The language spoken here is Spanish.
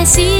decir.